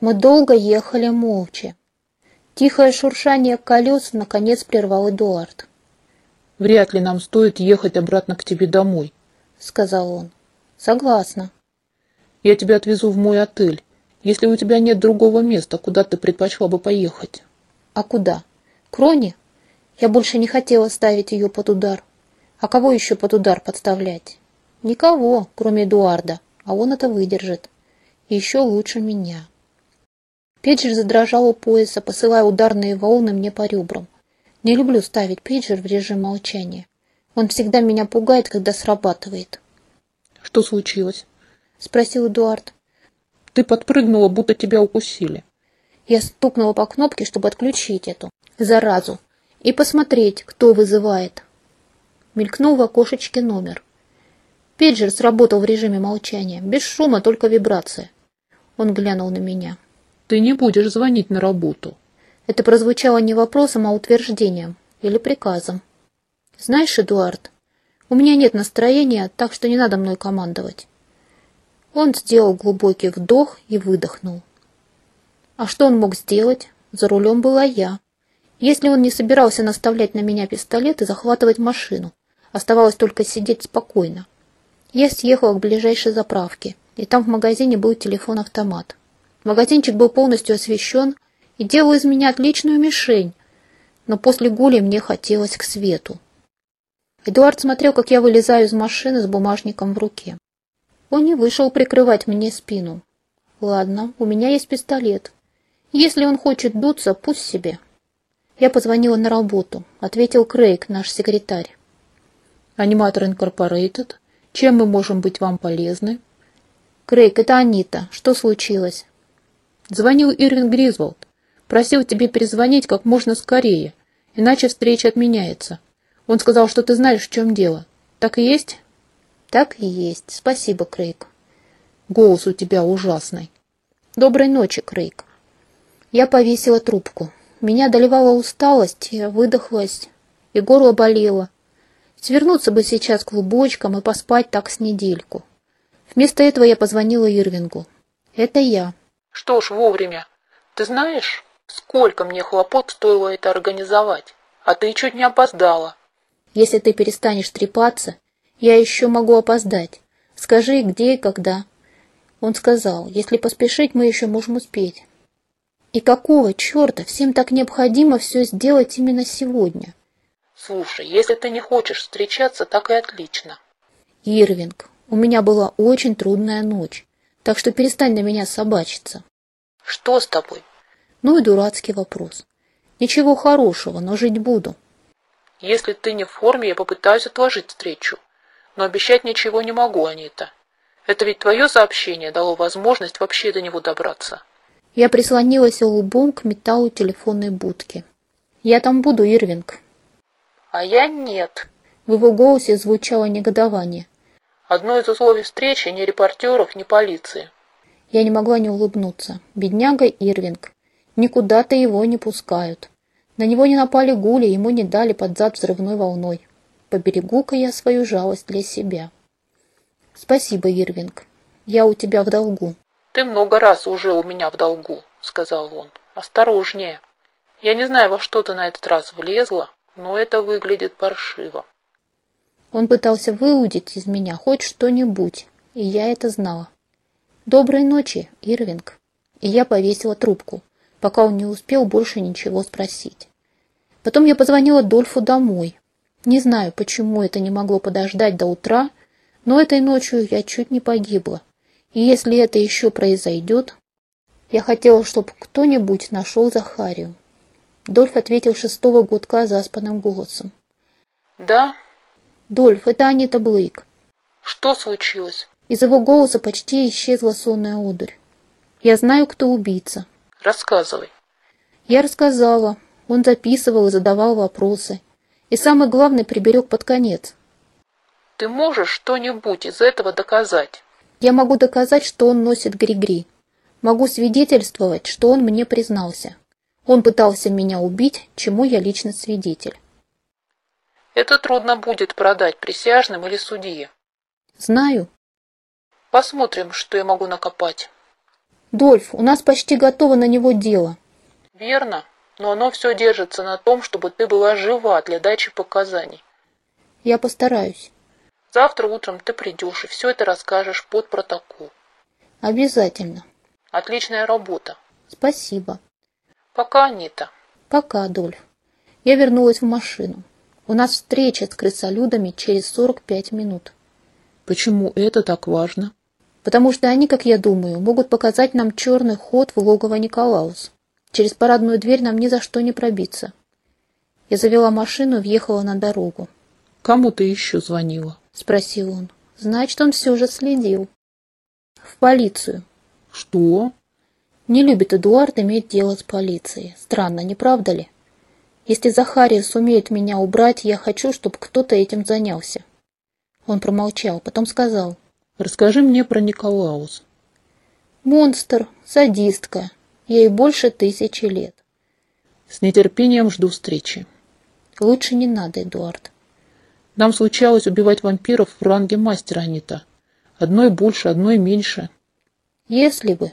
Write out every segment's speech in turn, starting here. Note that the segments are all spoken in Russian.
Мы долго ехали молча. Тихое шуршание колес наконец прервал Эдуард. «Вряд ли нам стоит ехать обратно к тебе домой», — сказал он. «Согласна». «Я тебя отвезу в мой отель. Если у тебя нет другого места, куда ты предпочла бы поехать?» «А куда? К Роне? Я больше не хотела ставить ее под удар. А кого еще под удар подставлять? Никого, кроме Эдуарда, а он это выдержит. И еще лучше меня». Пейджер задрожал у пояса, посылая ударные волны мне по ребрам. Не люблю ставить пейджер в режим молчания. Он всегда меня пугает, когда срабатывает. «Что случилось?» — спросил Эдуард. «Ты подпрыгнула, будто тебя укусили». Я стукнула по кнопке, чтобы отключить эту заразу и посмотреть, кто вызывает. Мелькнул в окошечке номер. Пейджер сработал в режиме молчания, без шума, только вибрация. Он глянул на меня. Ты не будешь звонить на работу. Это прозвучало не вопросом, а утверждением или приказом. Знаешь, Эдуард, у меня нет настроения, так что не надо мной командовать. Он сделал глубокий вдох и выдохнул. А что он мог сделать? За рулем была я. Если он не собирался наставлять на меня пистолет и захватывать машину, оставалось только сидеть спокойно. Я съехала к ближайшей заправке, и там в магазине был телефон-автомат. Магазинчик был полностью освещен и делал из меня отличную мишень, но после гули мне хотелось к свету. Эдуард смотрел, как я вылезаю из машины с бумажником в руке. Он не вышел прикрывать мне спину. Ладно, у меня есть пистолет. Если он хочет дуться, пусть себе. Я позвонила на работу, ответил Крейг, наш секретарь. Аниматор Инкорпорейтед, чем мы можем быть вам полезны? Крейг, это Анита. Что случилось? Звонил Ирвин Гризволд. Просил тебе перезвонить как можно скорее, иначе встреча отменяется. Он сказал, что ты знаешь, в чем дело. Так и есть? Так и есть. Спасибо, Крейг. Голос у тебя ужасный. Доброй ночи, Крейг. Я повесила трубку. Меня одолевала усталость, я выдохлась, и горло болело. Свернуться бы сейчас клубочком и поспать так с недельку. Вместо этого я позвонила Ирвингу. Это я. Что ж, вовремя. Ты знаешь, сколько мне хлопот стоило это организовать, а ты чуть не опоздала. Если ты перестанешь трепаться, я еще могу опоздать. Скажи, где и когда. Он сказал, если поспешить, мы еще можем успеть. И какого черта всем так необходимо все сделать именно сегодня? Слушай, если ты не хочешь встречаться, так и отлично. Ирвинг, у меня была очень трудная ночь, так что перестань на меня собачиться. Что с тобой? Ну и дурацкий вопрос. Ничего хорошего, но жить буду. Если ты не в форме, я попытаюсь отложить встречу. Но обещать ничего не могу, Анита. Это ведь твое сообщение дало возможность вообще до него добраться. Я прислонилась лбом к металлу телефонной будки. Я там буду, Ирвинг. А я нет. В его голосе звучало негодование. Одно из условий встречи ни репортеров, ни полиции. Я не могла не улыбнуться. Бедняга Ирвинг. Никуда-то его не пускают. На него не напали гули, ему не дали под зад взрывной волной. Поберегу-ка я свою жалость для себя. Спасибо, Ирвинг. Я у тебя в долгу. Ты много раз уже у меня в долгу, сказал он. Осторожнее. Я не знаю, во что ты на этот раз влезла, но это выглядит паршиво. Он пытался выудить из меня хоть что-нибудь, и я это знала. «Доброй ночи, Ирвинг!» И я повесила трубку, пока он не успел больше ничего спросить. Потом я позвонила Дольфу домой. Не знаю, почему это не могло подождать до утра, но этой ночью я чуть не погибла. И если это еще произойдет, я хотела, чтобы кто-нибудь нашел Захарию. Дольф ответил шестого гудка заспанным голосом. «Да?» «Дольф, это Анита Блейк». «Что случилось?» Из его голоса почти исчезла сонная одурь. «Я знаю, кто убийца». «Рассказывай». Я рассказала. Он записывал и задавал вопросы. И самое главное, приберег под конец. «Ты можешь что-нибудь из этого доказать?» «Я могу доказать, что он носит гри-гри. Могу свидетельствовать, что он мне признался. Он пытался меня убить, чему я лично свидетель». «Это трудно будет продать присяжным или судье». «Знаю. Посмотрим, что я могу накопать. Дольф, у нас почти готово на него дело. Верно, но оно все держится на том, чтобы ты была жива для дачи показаний. Я постараюсь. Завтра утром ты придешь и все это расскажешь под протокол. Обязательно. Отличная работа. Спасибо. Пока, Анита. Пока, Дольф. Я вернулась в машину. У нас встреча с крысолюдами через 45 минут. Почему это так важно? Потому что они, как я думаю, могут показать нам черный ход в логово Николаус. Через парадную дверь нам ни за что не пробиться. Я завела машину и въехала на дорогу. «Кому ты еще звонила?» — спросил он. Значит, он все же следил. В полицию. Что? Не любит Эдуард иметь дело с полицией. Странно, не правда ли? Если Захария сумеет меня убрать, я хочу, чтобы кто-то этим занялся. Он промолчал, потом сказал. Расскажи мне про Николаус. Монстр, садистка. Ей больше тысячи лет. С нетерпением жду встречи. Лучше не надо, Эдуард. Нам случалось убивать вампиров в ранге мастера, Анита. Одной больше, одной меньше. Если бы.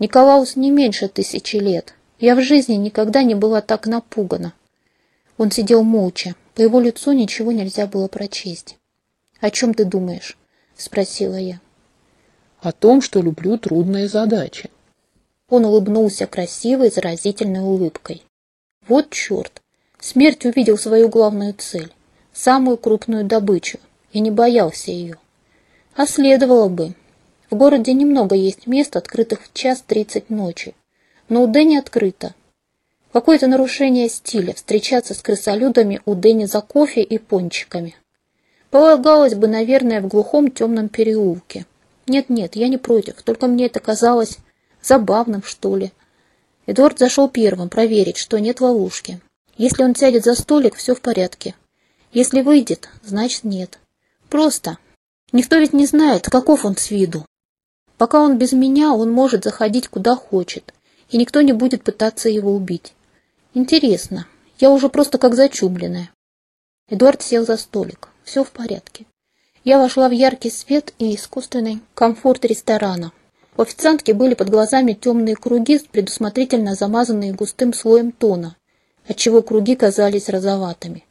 Николаус не меньше тысячи лет. Я в жизни никогда не была так напугана. Он сидел молча. По его лицу ничего нельзя было прочесть. «О чем ты думаешь?» — спросила я. «О том, что люблю трудные задачи». Он улыбнулся красивой, заразительной улыбкой. Вот черт! Смерть увидел свою главную цель, самую крупную добычу, и не боялся ее. А следовало бы. В городе немного есть мест, открытых в час тридцать ночи но у Дэни открыто. Какое-то нарушение стиля встречаться с крысолюдами у Дэни за кофе и пончиками. Полагалось бы, наверное, в глухом темном переулке. Нет-нет, я не против, только мне это казалось забавным, что ли. Эдуард зашел первым проверить, что нет ловушки. Если он сядет за столик, все в порядке. Если выйдет, значит нет. Просто. Никто ведь не знает, каков он с виду. Пока он без меня, он может заходить куда хочет и никто не будет пытаться его убить. Интересно, я уже просто как зачубленная. Эдуард сел за столик. Все в порядке. Я вошла в яркий свет и искусственный комфорт ресторана. У официантки были под глазами темные круги, предусмотрительно замазанные густым слоем тона, отчего круги казались розоватыми.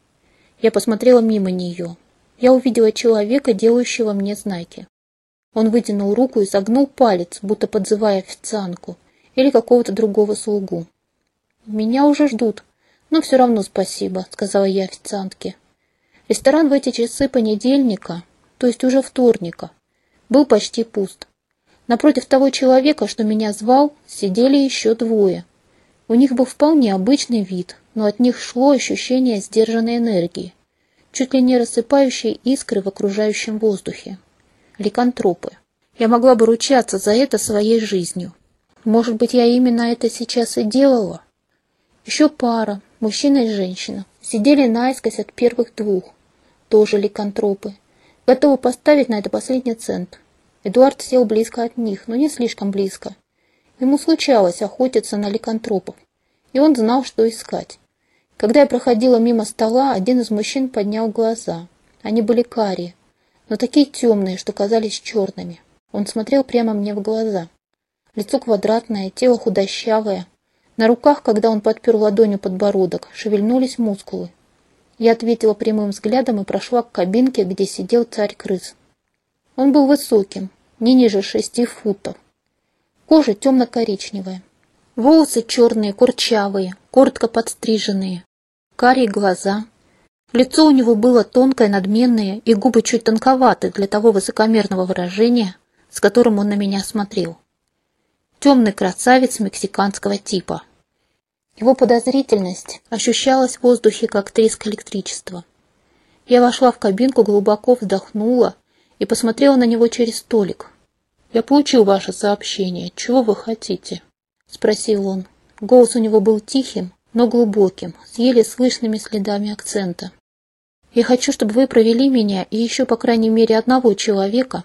Я посмотрела мимо нее. Я увидела человека, делающего мне знаки. Он вытянул руку и согнул палец, будто подзывая официантку – или какого-то другого слугу. «Меня уже ждут, но все равно спасибо», — сказала я официантке. Ресторан в эти часы понедельника, то есть уже вторника, был почти пуст. Напротив того человека, что меня звал, сидели еще двое. У них был вполне обычный вид, но от них шло ощущение сдержанной энергии, чуть ли не рассыпающей искры в окружающем воздухе. Ликантропы. Я могла бы ручаться за это своей жизнью. Может быть, я именно это сейчас и делала? Еще пара, мужчина и женщина, сидели наискось от первых двух, тоже ликантропы, готовы поставить на это последний цент. Эдуард сел близко от них, но не слишком близко. Ему случалось охотиться на ликантропов, и он знал, что искать. Когда я проходила мимо стола, один из мужчин поднял глаза. Они были карие, но такие темные, что казались черными. Он смотрел прямо мне в глаза. Лицо квадратное, тело худощавое. На руках, когда он подпер ладонью подбородок, шевельнулись мускулы. Я ответила прямым взглядом и прошла к кабинке, где сидел царь крыс. Он был высоким, не ниже шести футов. Кожа темно-коричневая. Волосы черные, курчавые, коротко подстриженные. Карие глаза. Лицо у него было тонкое, надменное, и губы чуть тонковаты для того высокомерного выражения, с которым он на меня смотрел темный красавец мексиканского типа. Его подозрительность ощущалась в воздухе, как треск электричества. Я вошла в кабинку, глубоко вздохнула и посмотрела на него через столик. «Я получил ваше сообщение. Чего вы хотите?» — спросил он. Голос у него был тихим, но глубоким, с еле слышными следами акцента. «Я хочу, чтобы вы провели меня и еще, по крайней мере, одного человека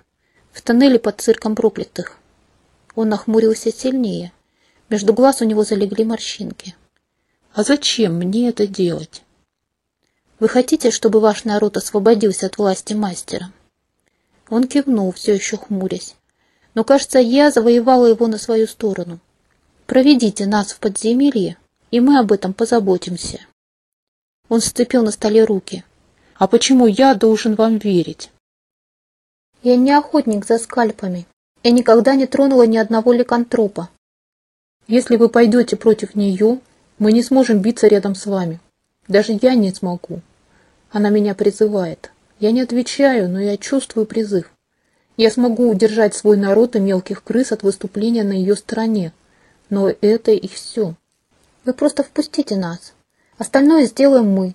в тоннеле под цирком проклятых. Он нахмурился сильнее. Между глаз у него залегли морщинки. «А зачем мне это делать?» «Вы хотите, чтобы ваш народ освободился от власти мастера?» Он кивнул, все еще хмурясь. Но, кажется, я завоевала его на свою сторону. Проведите нас в подземелье, и мы об этом позаботимся. Он сцепил на столе руки. А почему я должен вам верить? Я не охотник за скальпами. Я никогда не тронула ни одного ликантропа. Если вы пойдете против нее, мы не сможем биться рядом с вами. Даже я не смогу. Она меня призывает. Я не отвечаю, но я чувствую призыв. Я смогу удержать свой народ и мелких крыс от выступления на ее стороне. Но это и все. Вы просто впустите нас. Остальное сделаем мы.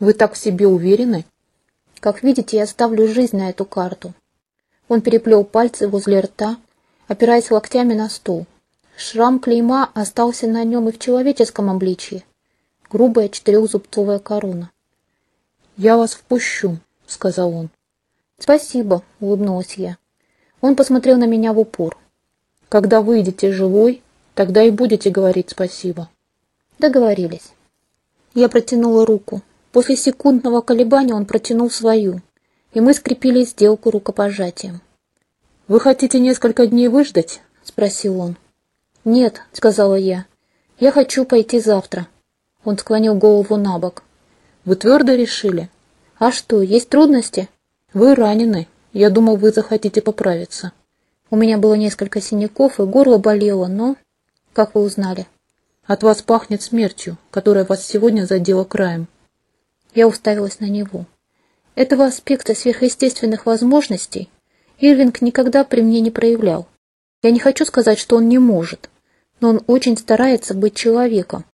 Вы так в себе уверены? Как видите, я ставлю жизнь на эту карту. Он переплел пальцы возле рта, опираясь локтями на стол. Шрам клейма остался на нем и в человеческом обличье. Грубая четырехзубцовая корона. «Я вас впущу», — сказал он. «Спасибо», — улыбнулась я. Он посмотрел на меня в упор. «Когда выйдете живой, тогда и будете говорить спасибо». Договорились. Я протянула руку. После секундного колебания он протянул свою, и мы скрепили сделку рукопожатием. «Вы хотите несколько дней выждать?» — спросил он. «Нет», — сказала я. «Я хочу пойти завтра». Он склонил голову на бок. «Вы твердо решили?» «А что, есть трудности?» «Вы ранены. Я думал, вы захотите поправиться». У меня было несколько синяков, и горло болело, но... Как вы узнали? От вас пахнет смертью, которая вас сегодня задела краем. Я уставилась на него. Этого аспекта сверхъестественных возможностей Ирвинг никогда при мне не проявлял. Я не хочу сказать, что он не может, но он очень старается быть человеком.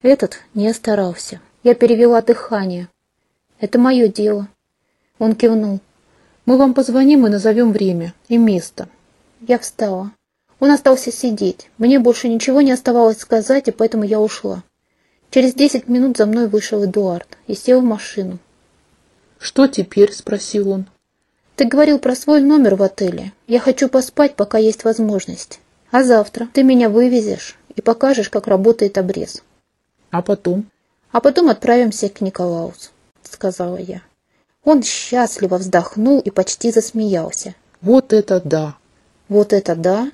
Этот не старался. Я перевела дыхание. Это мое дело. Он кивнул. Мы вам позвоним и назовем время и место. Я встала. Он остался сидеть. Мне больше ничего не оставалось сказать, и поэтому я ушла. Через десять минут за мной вышел Эдуард и сел в машину. «Что теперь?» – спросил он. «Ты говорил про свой номер в отеле. Я хочу поспать, пока есть возможность. А завтра ты меня вывезешь и покажешь, как работает обрез». «А потом?» «А потом отправимся к Николаус», – сказала я. Он счастливо вздохнул и почти засмеялся. «Вот это да!» «Вот это да!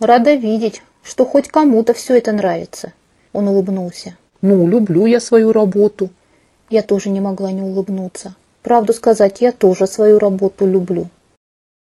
Рада видеть, что хоть кому-то все это нравится!» Он улыбнулся. Ну, люблю я свою работу. Я тоже не могла не улыбнуться. Правду сказать, я тоже свою работу люблю.